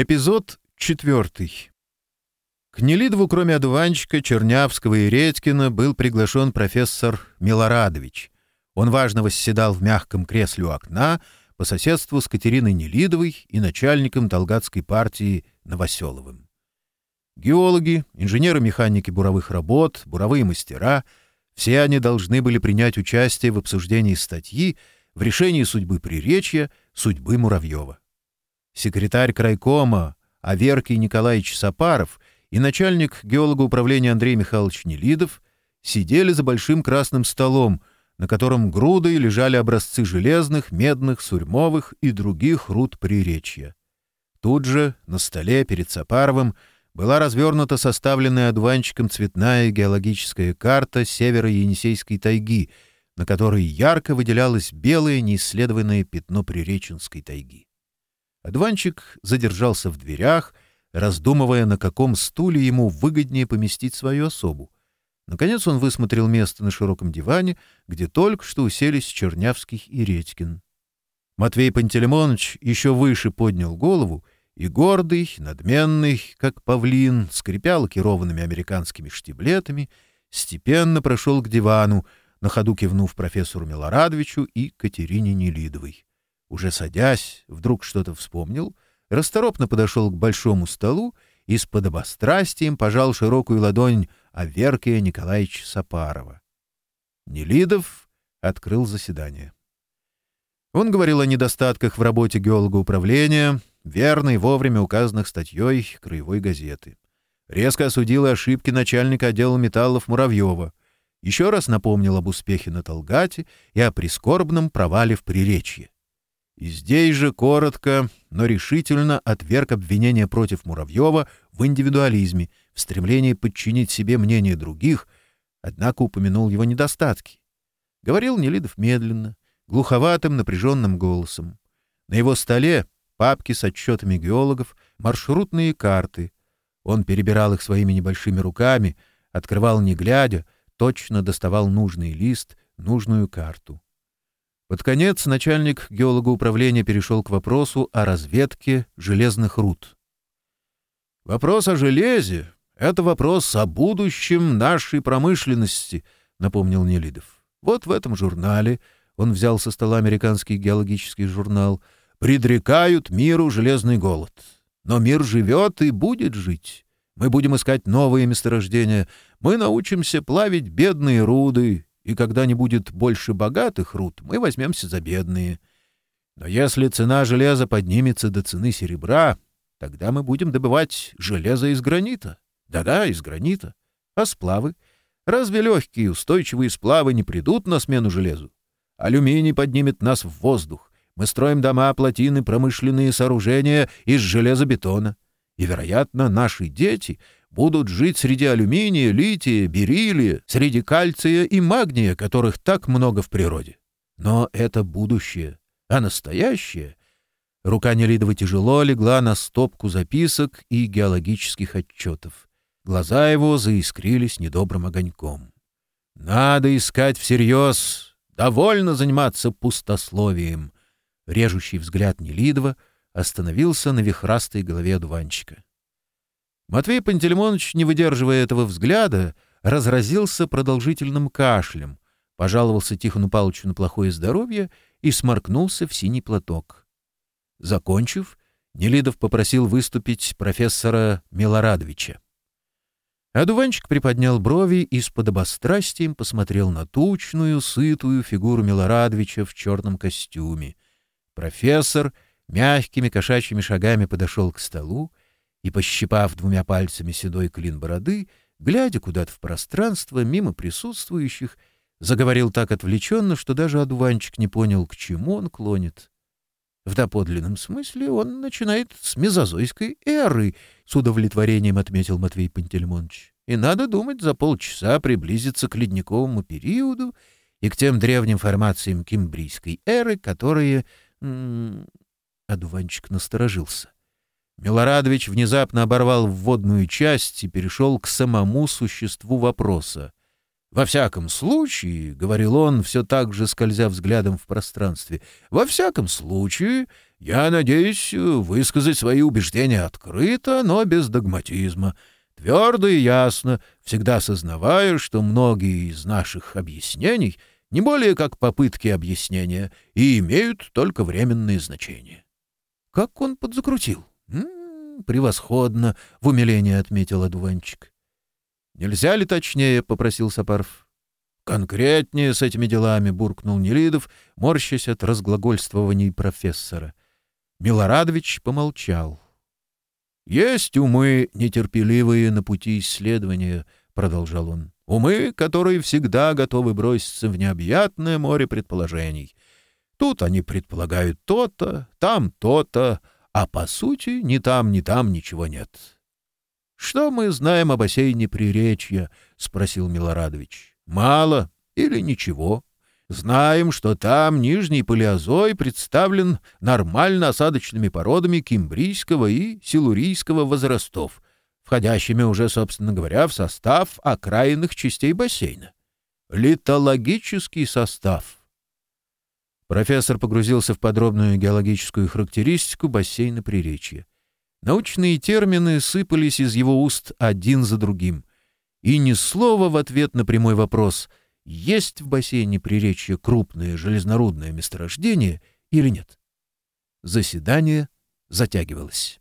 Эпизод четвертый. К Нелидову, кроме одуванчика, Чернявского и Редькина, был приглашен профессор Милорадович. Он важно восседал в мягком кресле у окна по соседству с Катериной Нелидовой и начальником Толгатской партии Новоселовым. Геологи, инженеры-механики буровых работ, буровые мастера — все они должны были принять участие в обсуждении статьи в решении судьбы Приречья, судьбы Муравьева секретарь крайкома Аверкий Николаевич Сапаров и начальник геолога управления Андрей Михайлович Нелидов сидели за большим красным столом, на котором грудой лежали образцы железных, медных, сурьмовых и других руд приречья. Тут же, на столе перед Сапаровым, была развернута составленная одуванчиком цветная геологическая карта северо-енисейской тайги, на которой ярко выделялось белое неисследованное пятно Приреченской тайги. Одуванчик задержался в дверях, раздумывая, на каком стуле ему выгоднее поместить свою особу. Наконец он высмотрел место на широком диване, где только что уселись Чернявских и Редькин. Матвей Пантелеймонович еще выше поднял голову и гордый, надменный, как павлин, скрипя лакированными американскими штиблетами, степенно прошел к дивану, на ходу кивнув профессору Милорадовичу и Катерине Нелидовой уже садясь, вдруг что-то вспомнил, расторопно подошел к большому столу и с подобострастием пожал широкую ладонь Аверкия Николаевича Сапарова. Нелидов открыл заседание. Он говорил о недостатках в работе геолога управления и вовремя указанных статьей краевой газеты. Резко осудил ошибки начальника отдела металлов Муравьева. Еще раз напомнил об успехе на Толгате и о прискорбном провале в Приречье. И Здесь же коротко, но решительно отверг обвинения против Муравьева в индивидуализме, в стремлении подчинить себе мнение других, однако упомянул его недостатки. Говорил Нелидов медленно, глуховатым напряженным голосом. На его столе папки с отчетами геологов, маршрутные карты. Он перебирал их своими небольшими руками, открывал не глядя, точно доставал нужный лист, нужную карту. Под конец начальник геолога управления перешел к вопросу о разведке железных руд. «Вопрос о железе — это вопрос о будущем нашей промышленности», — напомнил Нелидов. «Вот в этом журнале» — он взял со стола американский геологический журнал — «предрекают миру железный голод. Но мир живет и будет жить. Мы будем искать новые месторождения. Мы научимся плавить бедные руды, и когда не будет больше богатых руд, мы возьмемся за бедные. Но если цена железа поднимется до цены серебра, тогда мы будем добывать железо из гранита. Да-да, из гранита. А сплавы? Разве легкие устойчивые сплавы не придут на смену железу? Алюминий поднимет нас в воздух. Мы строим дома, плотины, промышленные сооружения из железобетона. И, вероятно, наши дети будут жить среди алюминия, лития, бериллия, среди кальция и магния, которых так много в природе. Но это будущее, а настоящее... Рука Нелидова тяжело легла на стопку записок и геологических отчетов. Глаза его заискрились недобрым огоньком. «Надо искать всерьез! Довольно заниматься пустословием!» Режущий взгляд Нелидова остановился на вихрастой голове Дуванчика. Матвей Пантелеймонович, не выдерживая этого взгляда, разразился продолжительным кашлем, пожаловался Тихону Павловичу на плохое здоровье и сморкнулся в синий платок. Закончив, Нелидов попросил выступить профессора Милорадовича. Адуванчик приподнял брови и с подобострастием посмотрел на тучную, сытую фигуру Милорадовича в черном костюме. Профессор мягкими кошачьими шагами подошел к столу, и, пощипав двумя пальцами седой клин бороды, глядя куда-то в пространство, мимо присутствующих, заговорил так отвлеченно, что даже одуванчик не понял, к чему он клонит. В доподлинном смысле он начинает с мезозойской эры, — с удовлетворением отметил Матвей Пантельмонович. И надо думать, за полчаса приблизиться к ледниковому периоду и к тем древним формациям кимбрийской эры, которые... Одуванчик насторожился. Милорадович внезапно оборвал вводную часть и перешел к самому существу вопроса. «Во всяком случае», — говорил он, все так же скользя взглядом в пространстве, — «во всяком случае, я надеюсь э, высказать свои убеждения открыто, но без догматизма, твердо и ясно, всегда сознавая, что многие из наших объяснений не более как попытки объяснения и имеют только временные значения». Как он подзакрутил? «Превосходно!» — в умилении отметил одуванчик. «Нельзя ли точнее?» — попросил Сапаров. «Конкретнее с этими делами!» — буркнул Нелидов, морщась от разглагольствований профессора. Милорадович помолчал. «Есть умы, нетерпеливые на пути исследования», — продолжал он. «Умы, которые всегда готовы броситься в необъятное море предположений. Тут они предполагают то-то, там то-то, а по сути ни там, ни там ничего нет. — Что мы знаем о бассейне Приречья? — спросил Милорадович. — Мало или ничего. Знаем, что там Нижний Палеозой представлен нормально осадочными породами кимбрийского и силурийского возрастов, входящими уже, собственно говоря, в состав окраинных частей бассейна. Литологический состав — Профессор погрузился в подробную геологическую характеристику бассейна Приречья. Научные термины сыпались из его уст один за другим. И ни слова в ответ на прямой вопрос «Есть в бассейне Приречья крупное железнорудное месторождение или нет?» Заседание затягивалось.